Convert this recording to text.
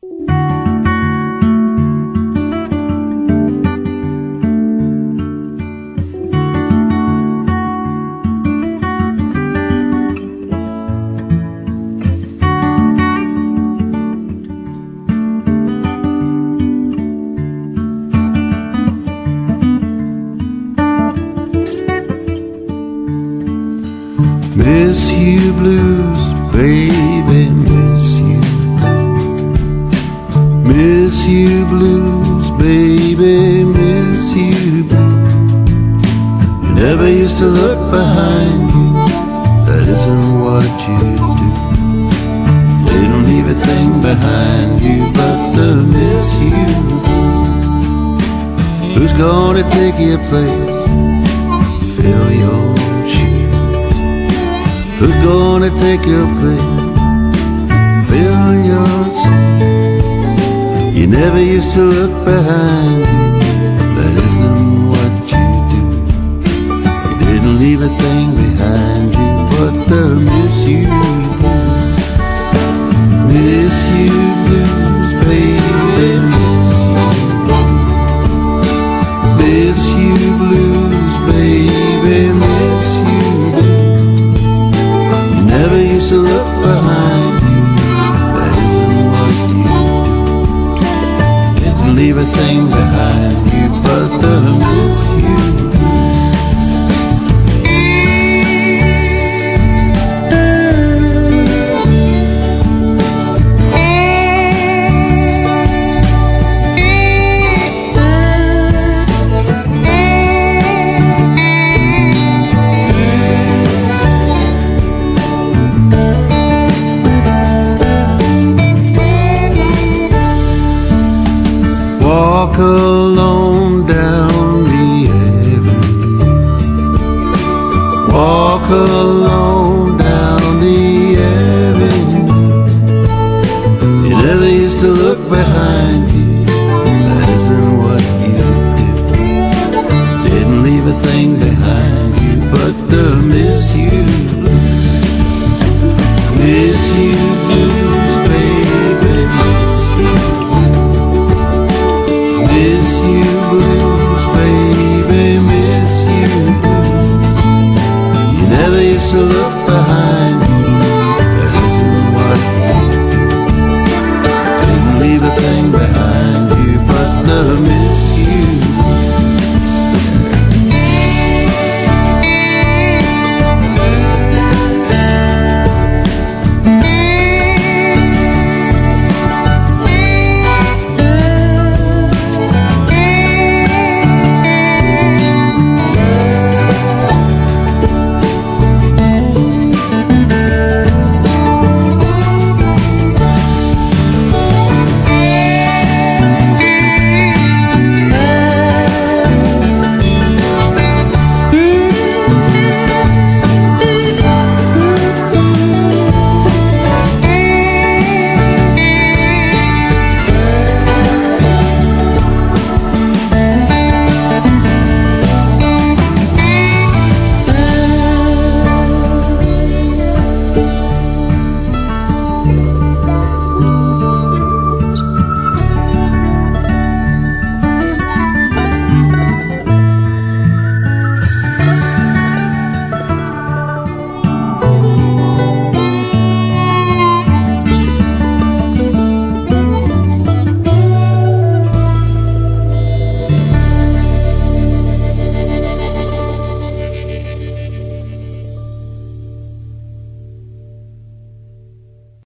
Miss you blues, baby, Miss you blues, baby, miss you. You never used to look behind you, that isn't what you do. They don't leave a thing behind you but the miss you. Who's gonna take your place? Fill your shoes. Who's gonna take your place? Fill your shoes. Never used to look behind. That isn't what you do. You didn't leave a thing behind you but the miss you blues. Miss you blues, baby, miss you. Miss you blues, baby, miss you. You never used to look behind You never used to look behind you. That isn't what you do. Didn't leave a thing behind you, but the miss you. Miss you blues, baby, miss you. Blues, baby, miss you. You never used to look behind